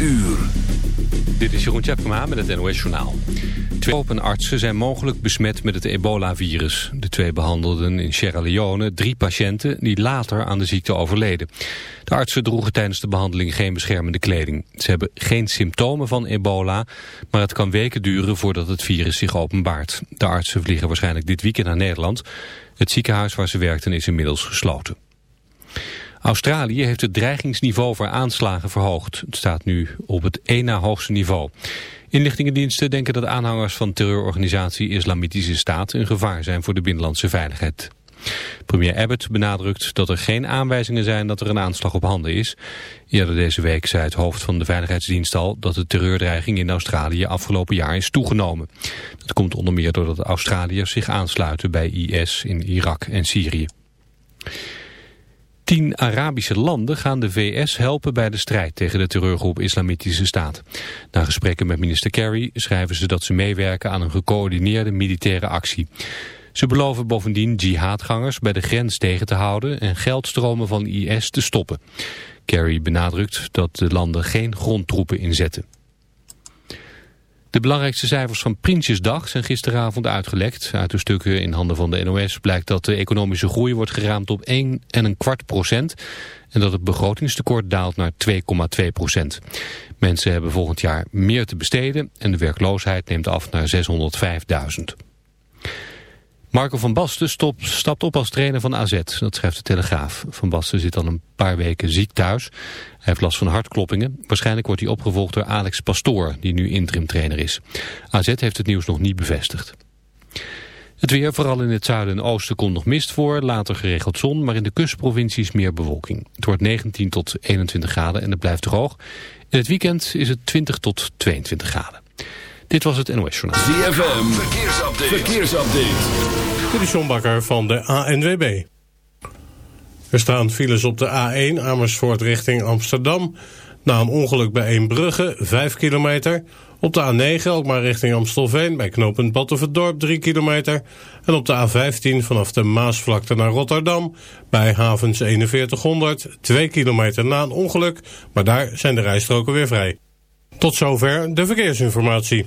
uur. Dit is Jeroen Tjepkema met het NOS Journaal. Twee openartsen zijn mogelijk besmet met het ebola-virus. De twee behandelden in Sierra Leone drie patiënten die later aan de ziekte overleden. De artsen droegen tijdens de behandeling geen beschermende kleding. Ze hebben geen symptomen van ebola, maar het kan weken duren voordat het virus zich openbaart. De artsen vliegen waarschijnlijk dit weekend naar Nederland. Het ziekenhuis waar ze werkten is inmiddels gesloten. Australië heeft het dreigingsniveau voor aanslagen verhoogd. Het staat nu op het één na hoogste niveau. Inlichtingendiensten denken dat aanhangers van terreurorganisatie Islamitische Staat een gevaar zijn voor de binnenlandse veiligheid. Premier Abbott benadrukt dat er geen aanwijzingen zijn dat er een aanslag op handen is. Eerder deze week zei het hoofd van de Veiligheidsdienst al dat de terreurdreiging in Australië afgelopen jaar is toegenomen. Dat komt onder meer doordat Australiërs zich aansluiten bij IS in Irak en Syrië. Tien Arabische landen gaan de VS helpen bij de strijd tegen de terreurgroep Islamitische Staat. Na gesprekken met minister Kerry schrijven ze dat ze meewerken aan een gecoördineerde militaire actie. Ze beloven bovendien jihadgangers bij de grens tegen te houden en geldstromen van IS te stoppen. Kerry benadrukt dat de landen geen grondtroepen inzetten. De belangrijkste cijfers van Prinsjesdag zijn gisteravond uitgelekt. Uit de stukken in handen van de NOS blijkt dat de economische groei wordt geraamd op 1 en een kwart procent. En dat het begrotingstekort daalt naar 2,2 procent. Mensen hebben volgend jaar meer te besteden en de werkloosheid neemt af naar 605.000. Marco van Basten stopt, stapt op als trainer van AZ, dat schrijft de Telegraaf. Van Basten zit al een paar weken ziek thuis. Hij heeft last van hartkloppingen. Waarschijnlijk wordt hij opgevolgd door Alex Pastoor, die nu interim trainer is. AZ heeft het nieuws nog niet bevestigd. Het weer, vooral in het zuiden en oosten, komt nog mist voor. Later geregeld zon, maar in de kustprovincies meer bewolking. Het wordt 19 tot 21 graden en het blijft droog. In het weekend is het 20 tot 22 graden. Dit was het NOS Journaal. ZFM, verkeersupdate. verkeersupdate. Dit is John Bakker van de ANWB. Er staan files op de A1 Amersfoort richting Amsterdam. Na een ongeluk bij Eembrugge, 5 kilometer. Op de A9 ook maar richting Amstelveen bij knooppunt Battenverdorp 3 kilometer. En op de A15 vanaf de Maasvlakte naar Rotterdam bij havens 4100 2 kilometer na een ongeluk. Maar daar zijn de rijstroken weer vrij. Tot zover de verkeersinformatie.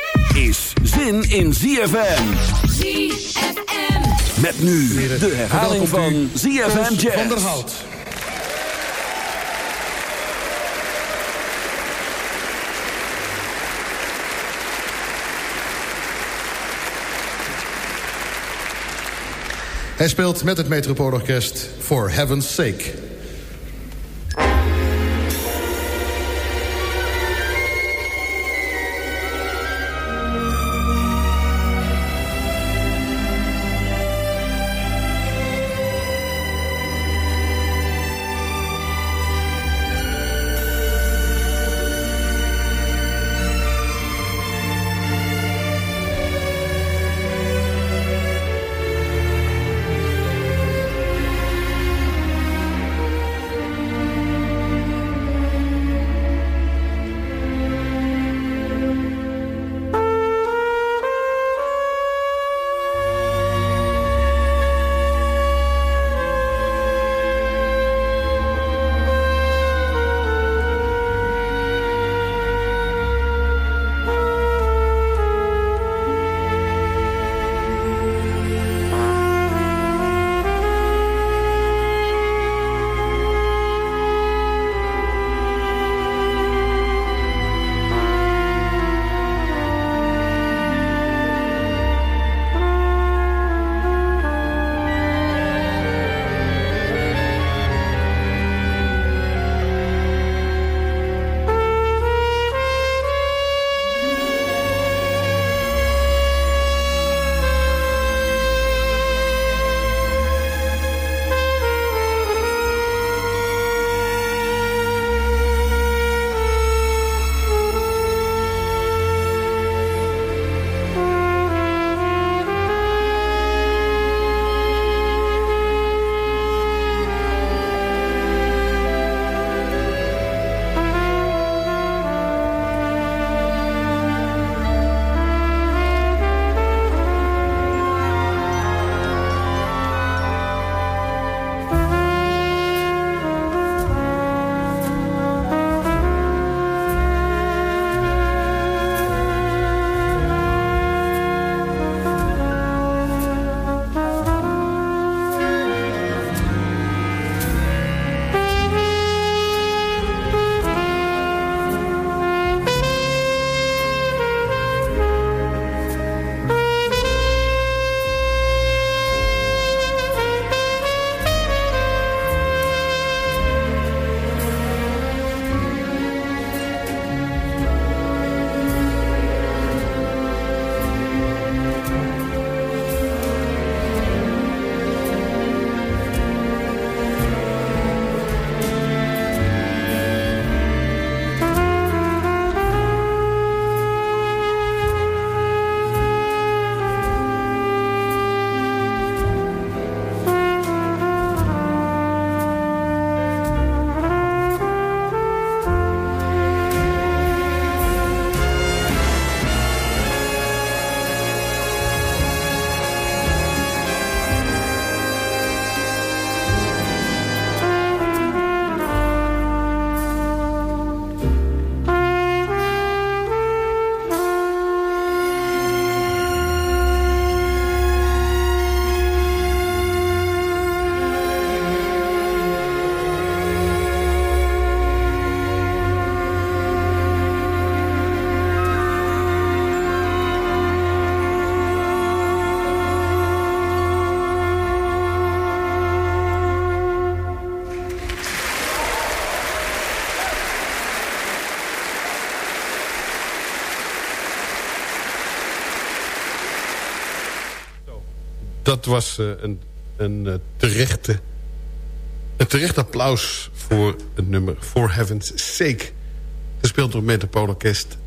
is zin in ZFM. ZFM. Met nu de herhaling van ZFM Jazz. Van der Hout. Hij speelt met het Metropoolorkest For Heaven's Sake. Dat was uh, een, een, uh, terechte, een terecht applaus voor het nummer For Heaven's Sake. Gespeeld door Metropoolorkest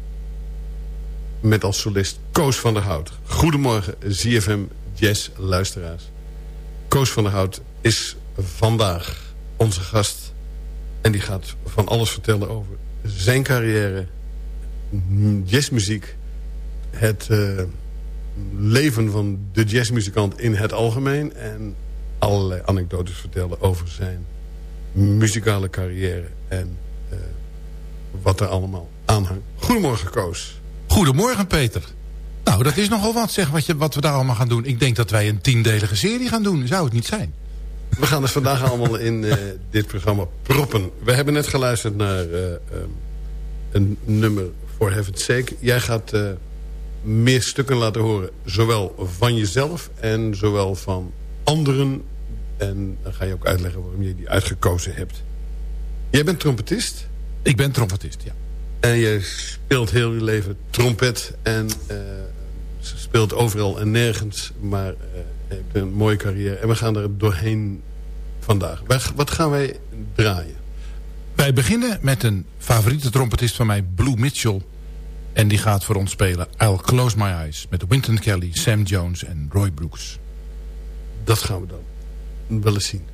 met als solist Koos van der Hout. Goedemorgen ZFM Jazz luisteraars. Koos van der Hout is vandaag onze gast. En die gaat van alles vertellen over zijn carrière, jazzmuziek... het uh, leven van de jazzmuzikant in het algemeen... en allerlei anekdotes vertellen over zijn muzikale carrière... en uh, wat er allemaal aanhangt. Goedemorgen, Koos. Goedemorgen, Peter. Nou, dat is nogal wat, zeg, wat, je, wat we daar allemaal gaan doen. Ik denk dat wij een tiendelige serie gaan doen. Zou het niet zijn? We gaan het vandaag allemaal in uh, dit programma proppen. We hebben net geluisterd naar uh, um, een nummer For Heaven's Sake. Jij gaat meer stukken laten horen. Zowel van jezelf en zowel van anderen. En dan ga je ook uitleggen waarom je die uitgekozen hebt. Jij bent trompetist? Ik ben trompetist, ja. En je speelt heel je leven trompet. En speelt overal en nergens. Maar hebt een mooie carrière. En we gaan er doorheen vandaag. Wat gaan wij draaien? Wij beginnen met een favoriete trompetist van mij, Blue Mitchell. En die gaat voor ons spelen I'll Close My Eyes. Met Winton Kelly, Sam Jones en Roy Brooks. Dat gaan we dan wel eens zien.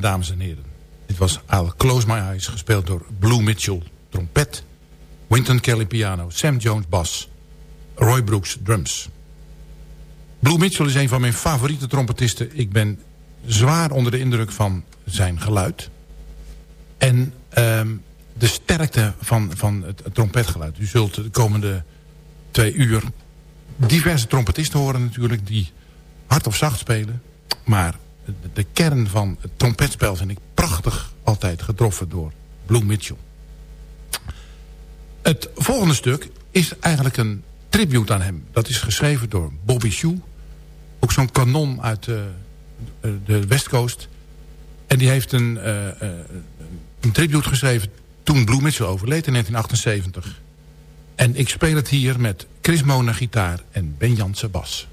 Dames en heren. Dit was I'll Close My Eyes, gespeeld door Blue Mitchell, trompet. Winton Kelly piano, Sam Jones bas, Roy Brooks drums. Blue Mitchell is een van mijn favoriete trompetisten. Ik ben zwaar onder de indruk van zijn geluid. En ehm, de sterkte van, van het, trompetgeluid. U zult de komende twee uur diverse trompetisten horen natuurlijk... die hard of zacht spelen. Maar de, kern van het trompetspel vind ik prachtig altijd getroffen door Blue Mitchell. Het volgende stuk is eigenlijk een tribute aan hem. Dat is geschreven door Bobby Shue. Ook zo'n kanon uit de, de West Coast. En die heeft een, uh, een tribute geschreven toen Blue Mitchell overleed in 1978. En ik speel het hier met Chris Mona gitaar en Ben Jansen bas.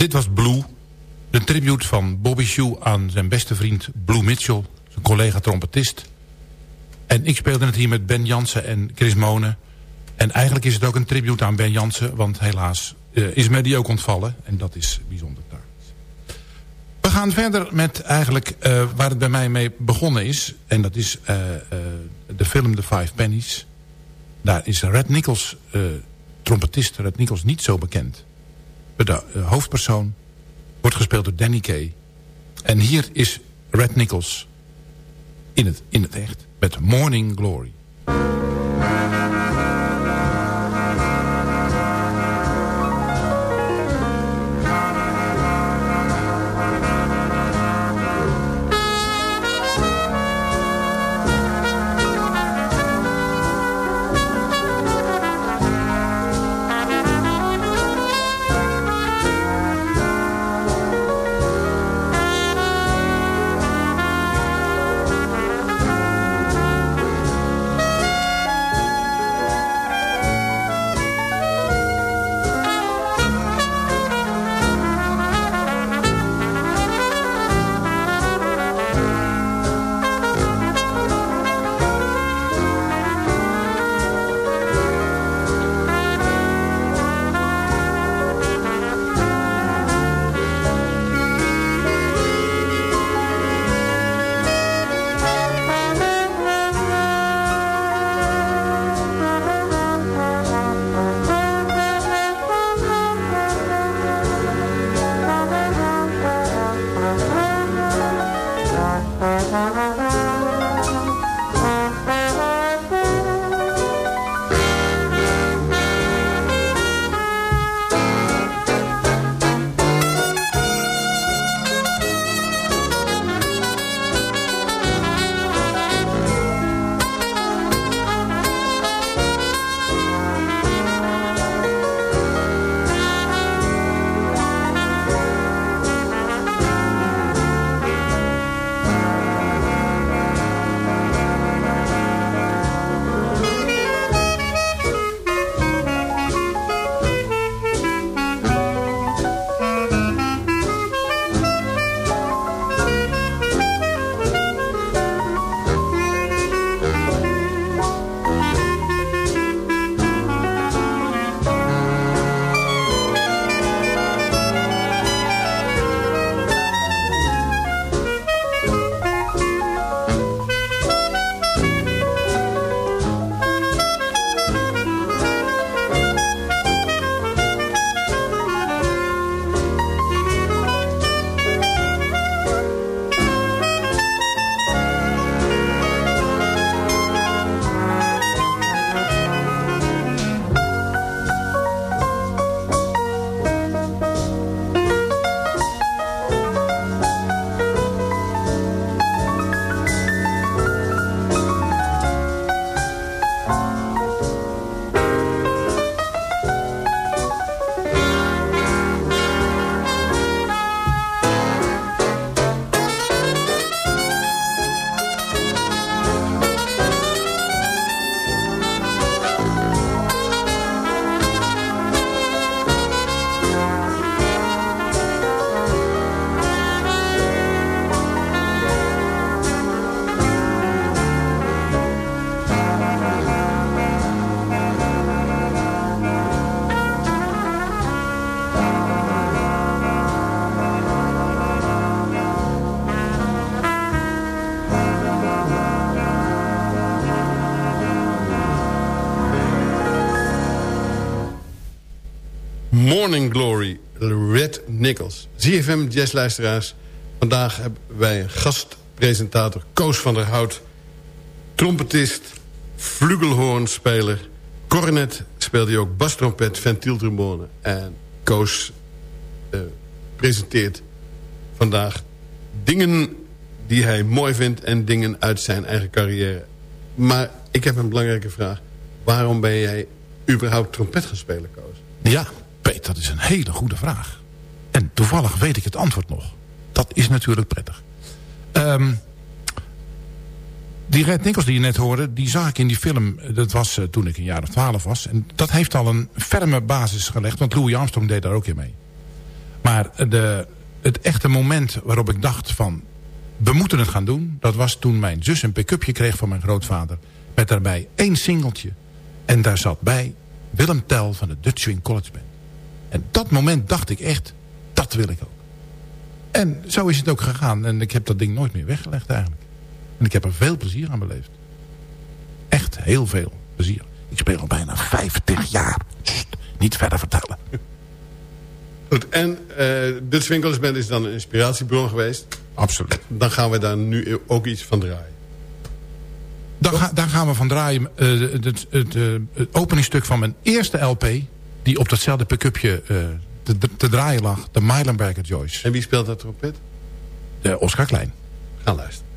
Dit was Blue. De tribute van Bobby Shoe aan zijn beste vriend Blue Mitchell. Zijn collega trompetist. En ik speelde het hier met Ben Jansen en Chris Monen. En eigenlijk is het ook een tribute aan Ben Jansen. Want helaas uh, is mij die ook ontvallen. En dat is bijzonder tragisch. We gaan verder met eigenlijk uh, waar het bij mij mee begonnen is. En dat is uh, de film The Five Pennies. Daar is Red Nichols, trompetist Red Nichols, niet zo bekend. De hoofdpersoon wordt gespeeld door Danny Kay. En hier is Red Nichols in het, in het echt met Morning Glory. Morning Glory, Red Nichols. ZFM jazzluisteraars. Vandaag hebben wij een gastpresentator Koos van der Hout. Trompetist, flugelhoornspeler. Cornet speelde hij ook bastrompet, ventieltrombone. En Koos uh, presenteert vandaag dingen die hij mooi vindt... en dingen uit zijn eigen carrière. Maar ik heb een belangrijke vraag. Waarom ben jij überhaupt trompet gaan spelen, Koos? Ja, Dat is een hele goede vraag. En toevallig weet ik het antwoord nog. Dat is natuurlijk prettig. Um, die Red Nichols die je net hoorde, die zag ik in die film. Dat was uh, toen ik een jaar of twaalf was. En dat heeft al een ferme basis gelegd, want Louis Armstrong deed daar ook in mee. Maar Maar de, het echte moment waarop ik dacht van... we moeten het gaan doen... dat was toen mijn zus een pick-upje kreeg van mijn grootvader... met daarbij één singeltje. En daar zat bij Willem Tel van de Dutch Swing College Band. En dat moment dacht ik echt, dat wil ik ook. En zo is het ook gegaan. En ik heb dat ding nooit meer weggelegd eigenlijk. En ik heb er veel plezier aan beleefd. Echt heel veel plezier. Ik speel al bijna 50 jaar. niet verder vertellen. Goed, en uh, de Swinkelers is dan een inspiratiebron geweest. Absoluut. Dan gaan we daar nu ook iets van draaien. Ga, daar gaan we van draaien. Uh, het, het, uh, het openingstuk van mijn eerste LP... die op datzelfde pick-upje te, te, draaien lag. De Meilenberger Joyce. En wie speelt dat trompet? De Oscar Klein. Gaan luisteren.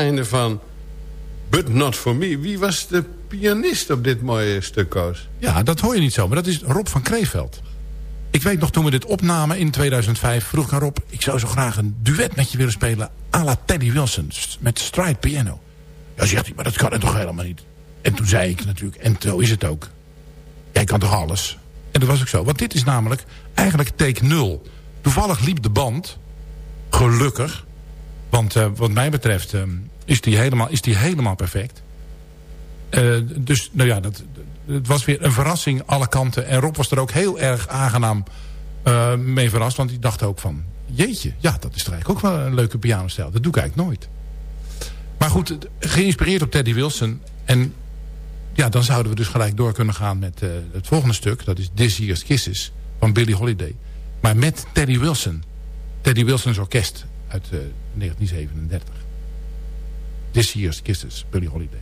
Einde van But Not For Me. Wie was de pianist op dit mooie stuk, Koos? Ja, dat hoor je niet zo, maar dat is Rob van Kreeveld. Ik weet nog, toen we dit opnamen in 2005... vroeg ik Rob, ik zou zo graag een duet met je willen spelen... à la Teddy Wilson, met stride piano. Ja, zegt hij, maar dat kan het toch helemaal niet. En toen zei ik natuurlijk, en zo is het ook. Jij kan toch alles? En dat was ook zo, want dit is namelijk eigenlijk take nul. Toevallig liep de band, gelukkig... want uh, wat mij betreft uh, is, die helemaal, is die helemaal perfect... Uh, dus nou ja, dat, het was weer een verrassing alle kanten. En Rob was er ook heel erg aangenaam uh, mee verrast. Want hij dacht ook van, jeetje, ja, dat is eigenlijk ook wel een leuke pianostijl. Dat doe ik eigenlijk nooit. Maar goed, geïnspireerd op Teddy Wilson. En ja, dan zouden we dus gelijk door kunnen gaan met het volgende stuk. Dat is This Year's Kisses van Billie Holiday. Maar met Teddy Wilson. Teddy Wilson's orkest uit uh, 1937. This Year's Kisses, Billie Holiday.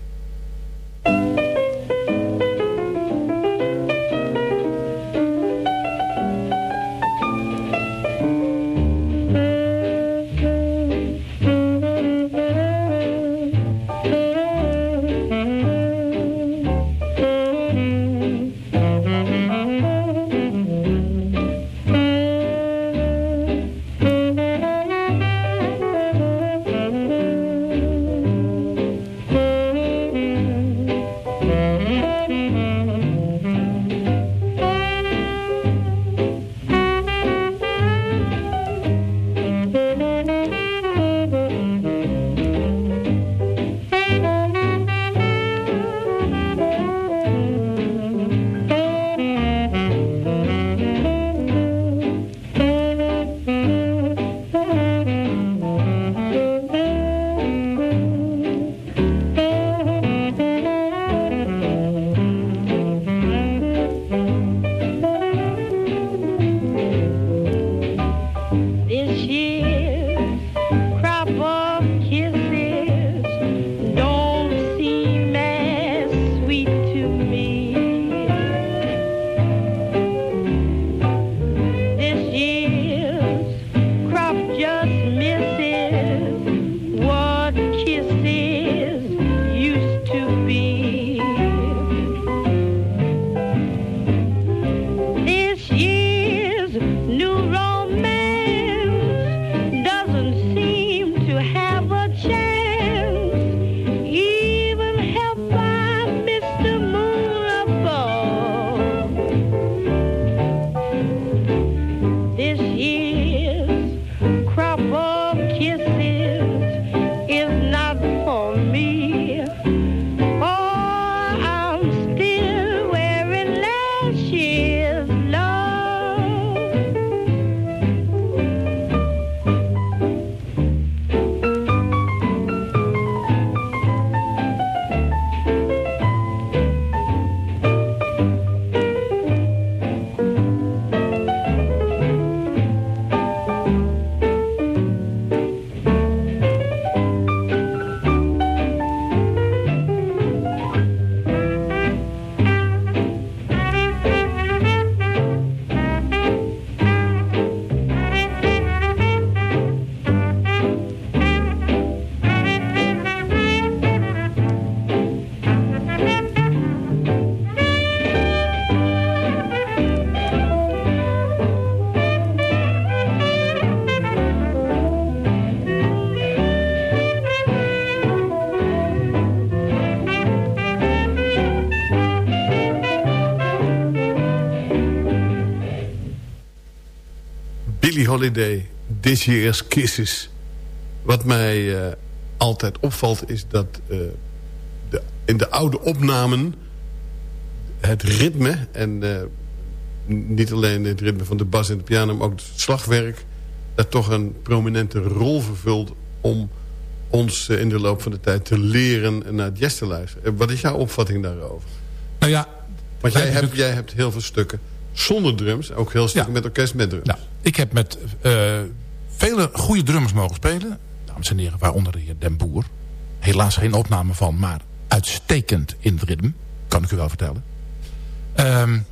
Holiday, This Year's Kisses. Wat mij uh, altijd opvalt is dat uh, de, in de oude opnamen... het ritme en uh, niet alleen het ritme van de bas en de piano... maar ook het slagwerk... dat toch een prominente rol vervult... om ons in de loop van de tijd te leren naar het jazz te luisteren. Wat is jouw opvatting daarover? Nou ja... Want jij hebt, jij hebt heel veel stukken zonder drums. Ook heel stukken met orkest met drums. Ik heb met uh, vele goede drummers mogen spelen. Dames en heren, waaronder de heer Den Boer. Helaas geen opname van, maar uitstekend in het ritme. Kan ik u wel vertellen. Um,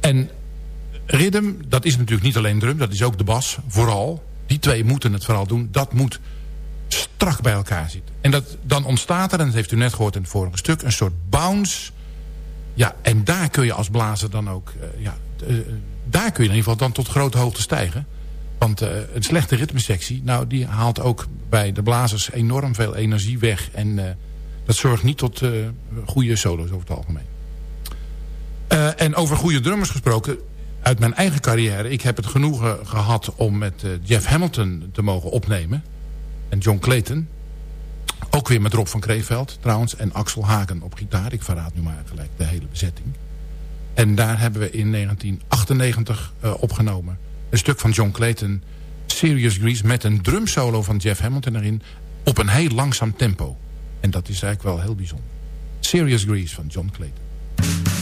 en ritme, dat is natuurlijk niet alleen drum. Dat is ook de bas, vooral. Die twee moeten het vooral doen. Dat moet strak bij elkaar zit. En dat, dan ontstaat er, en dat heeft u net gehoord in het vorige stuk... een soort bounce. Ja, en daar kun je als blazer dan ook... Uh, ja, uh, daar kun je in ieder geval dan tot grote hoogte stijgen. Want uh, een slechte ritmesectie... nou, die haalt ook bij de blazers enorm veel energie weg. En dat zorgt niet tot goede solo's over het algemeen. en over goede drummers gesproken uit mijn eigen carrière... ik heb het genoegen gehad om met uh, Jeff Hamilton te mogen opnemen. En John Clayton. Ook weer met Rob van Kreeveld trouwens. En Axel Hagen op gitaar. Ik verraad nu maar gelijk de hele bezetting. En daar hebben we in 1998 uh, opgenomen. Een stuk van John Clayton. Serious Grease met een drumsolo van Jeff Hamilton erin. Op een heel langzaam tempo. En dat is eigenlijk wel heel bijzonder. Serious Grease van John Clayton.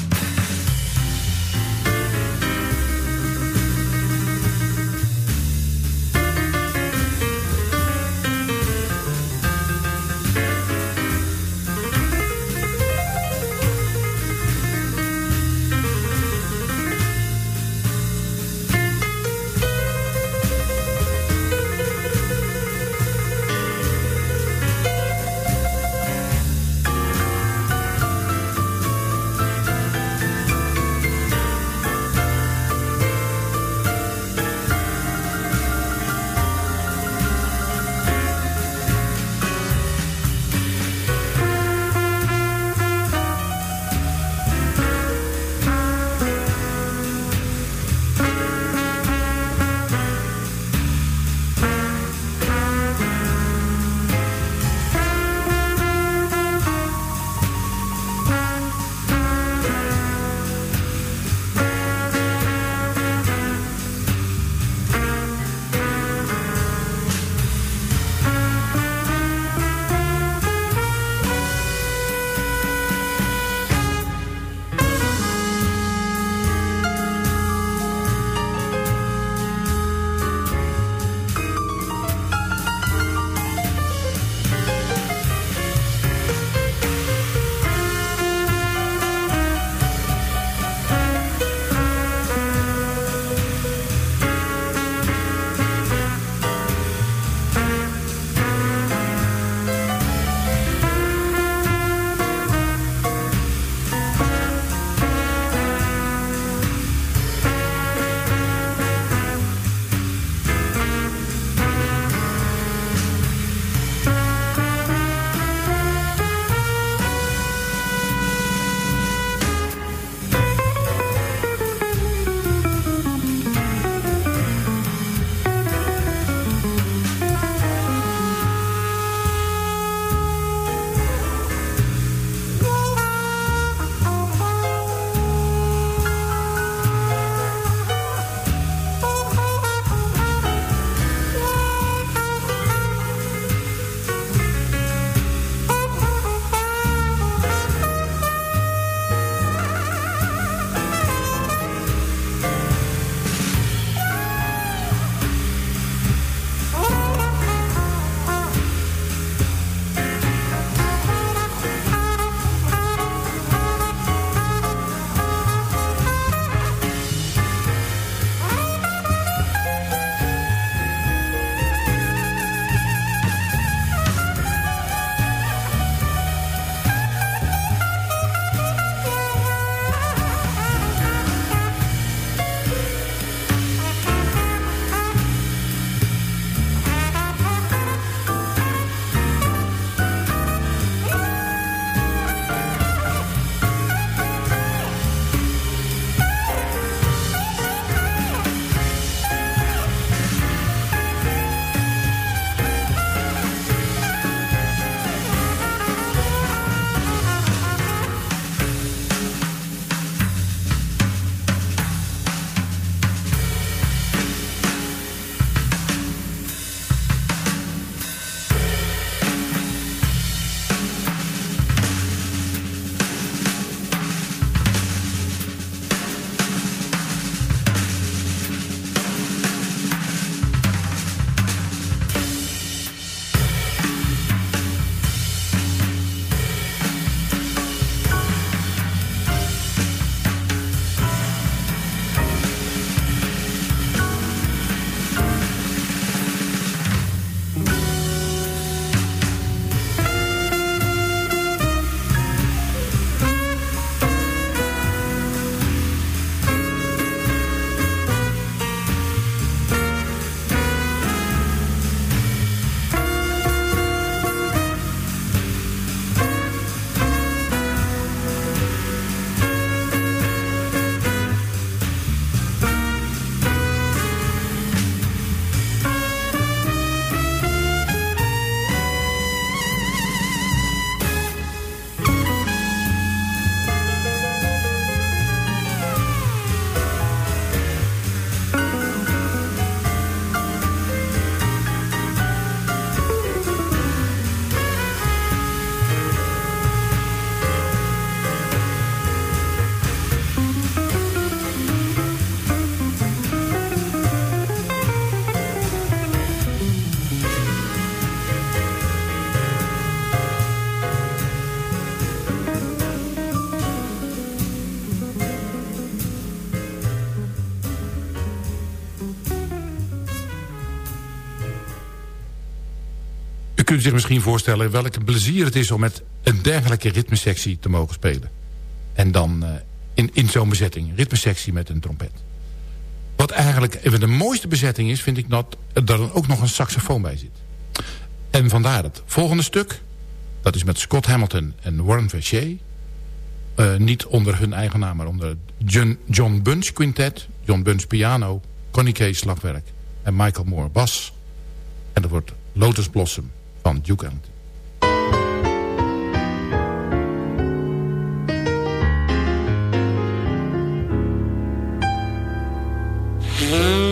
Kunt zich misschien voorstellen welk plezier het is... om met een dergelijke ritmesectie te mogen spelen. En dan uh, in, in zo'n bezetting. Ritmesectie met een trompet. Wat eigenlijk even de mooiste bezetting is... vind ik dat er dan ook nog een saxofoon bij zit. En vandaar het volgende stuk. Dat is met Scott Hamilton en Warren Vershey. Uh, niet onder hun eigen naam, maar onder John, John Bunch Quintet. John Bunch piano, Connie Kay slagwerk en Michael Moore bas. En dat wordt Lotus Blossom van Duke. Zo,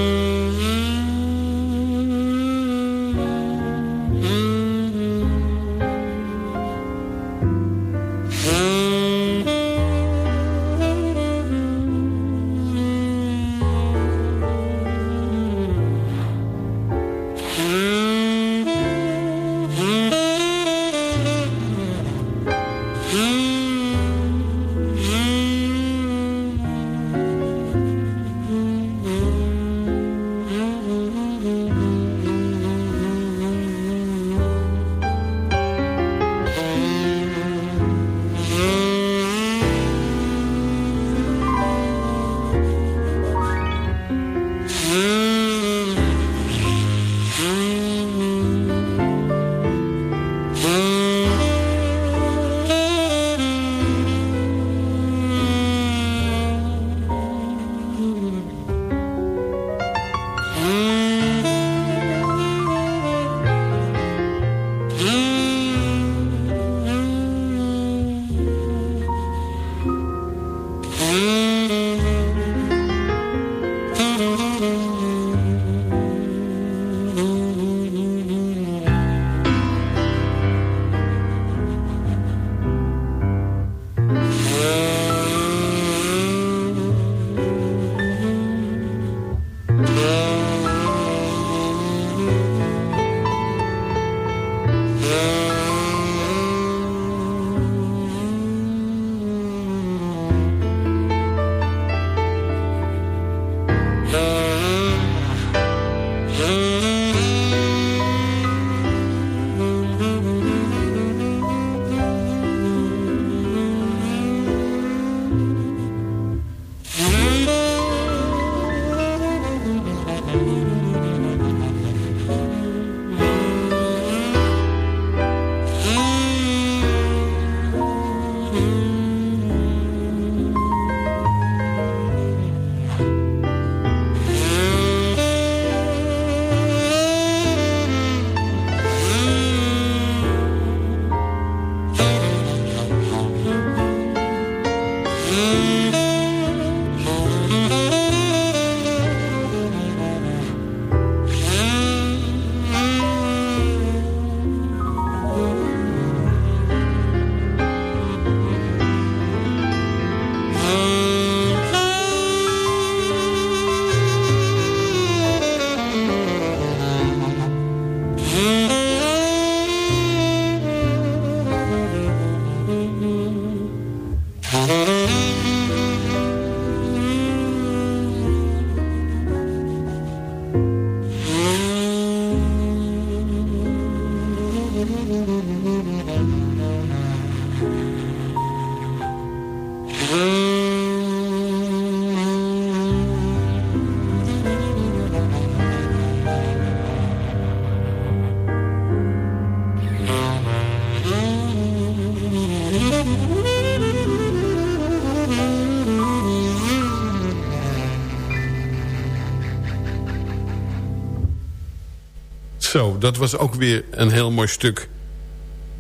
dat was ook weer een heel mooi stuk.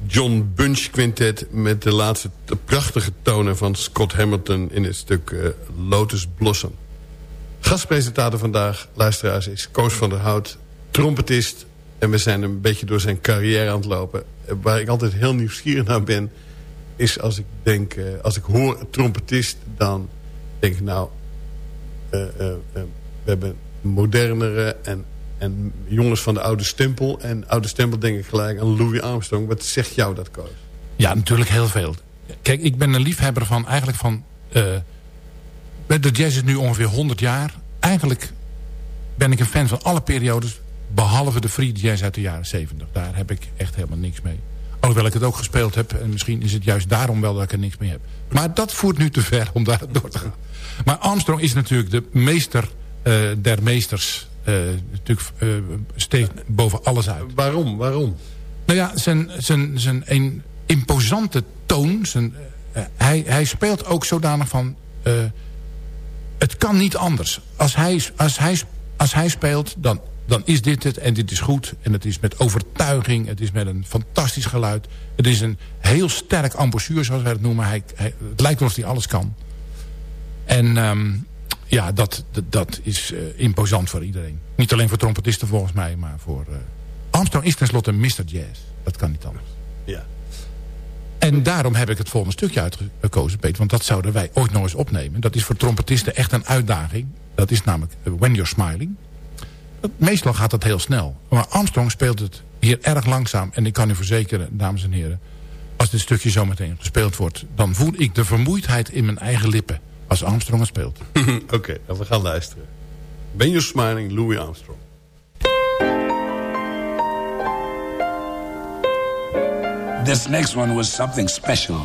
John Bunch Quintet met de laatste prachtige tonen van Scott Hamilton... in het stuk uh, Lotus Blossom. Gastpresentator vandaag, luisteraars, is Koos van der Hout, trompetist. En we zijn een beetje door zijn carrière aan het lopen. Eh, waar ik altijd heel nieuwsgierig naar ben... is als ik denk, uh, als ik hoor trompetist... dan denk ik nou, we hebben modernere en en jongens van de oude stempel. En oude stempel denk ik gelijk aan Louis Armstrong. Wat zegt jou dat, Koos? Ja, natuurlijk heel veel. Kijk, ik ben een liefhebber van eigenlijk van... Uh, de jazz is nu ongeveer 100 jaar. Eigenlijk ben ik een fan van alle periodes. Behalve de free jazz uit de jaren 70. Daar heb ik echt helemaal niks mee. Alhoewel ik het ook gespeeld heb. En misschien is het juist daarom wel dat ik er niks mee heb. Maar dat voert nu te ver om daar door te gaan. Maar Armstrong is natuurlijk de meester uh, der meesters. Uh, natuurlijk uh, steekt boven alles uit. Waarom? Waarom? Nou ja, zijn, zijn, zijn een imposante toon. Zijn, hij, hij speelt ook zodanig van... het kan niet anders. Als hij, als hij, als hij speelt, dan dan is dit het en dit is goed. En het is met overtuiging, het is met een fantastisch geluid. Het is een heel sterk embouchure, zoals wij het noemen. Hij, hij, het lijkt alsof hij alles kan. En um, ja, dat, dat, dat is uh, imposant voor iedereen. Niet alleen voor trompetisten volgens mij, maar voor... Uh... Armstrong is tenslotte Mr. Jazz. Dat kan niet anders. Ja. En daarom heb ik het volgende stukje uitgekozen, Peter. Want dat zouden wij ooit nog eens opnemen. Dat is voor trompetisten echt een uitdaging. Dat is namelijk When You're Smiling. Meestal gaat dat heel snel. Maar Armstrong speelt het hier erg langzaam. En ik kan u verzekeren, dames en heren... als dit stukje zometeen gespeeld wordt... dan voel ik de vermoeidheid in mijn eigen lippen... als Armstrong het speelt. Oké, okay, we gaan luisteren. Ben you smiling, Louis Armstrong? This next one was something special.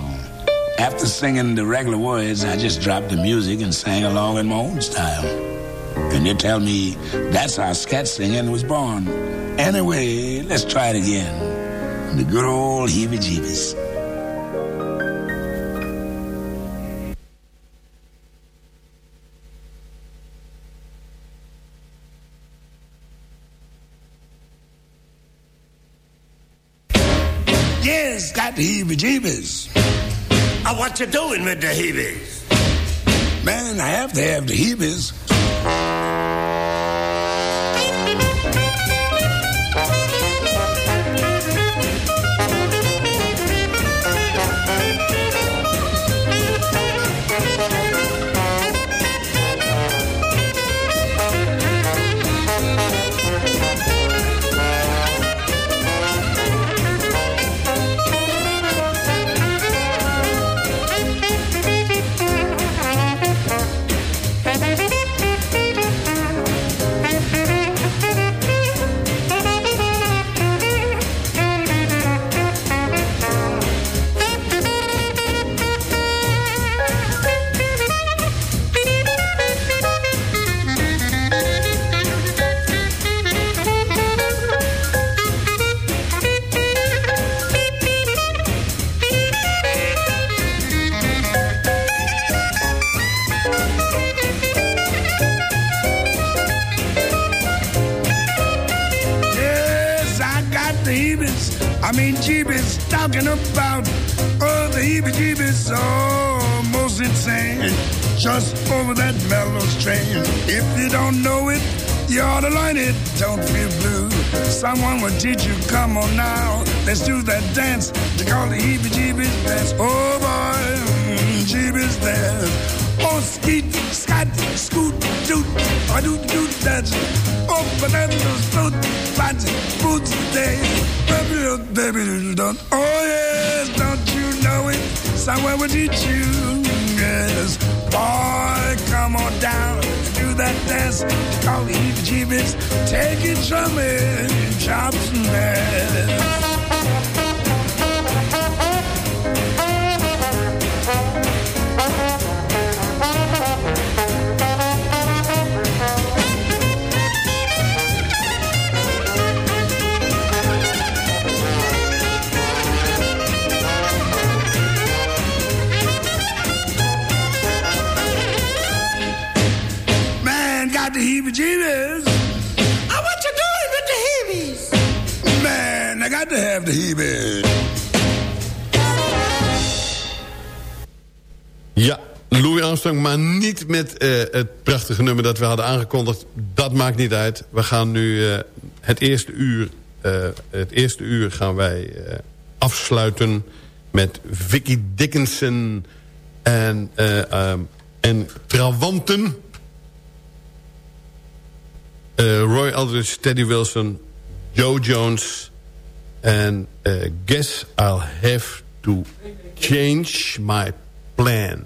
After singing the regular words, I just dropped the music and sang along in my own style. And you tell me that's how scat singing was born. Anyway, let's try it again. The good old heebie-jeebies. Yes, got the heebie-jeebies. Uh, what you doing with the heebies? Man, I have to have the heebies. Jackie Drummond Johnson man. heebie-jeebies Ja, Louis Armstrong, maar niet met uh, het prachtige nummer dat we hadden aangekondigd. Dat maakt niet uit. We gaan nu uh, het eerste uur, uh, het eerste uur gaan wij afsluiten met Vicky Dickinson en, um, en Trawanten. Roy Aldridge, Teddy Wilson, Joe Jones. And uh, guess I'll have to change my plan.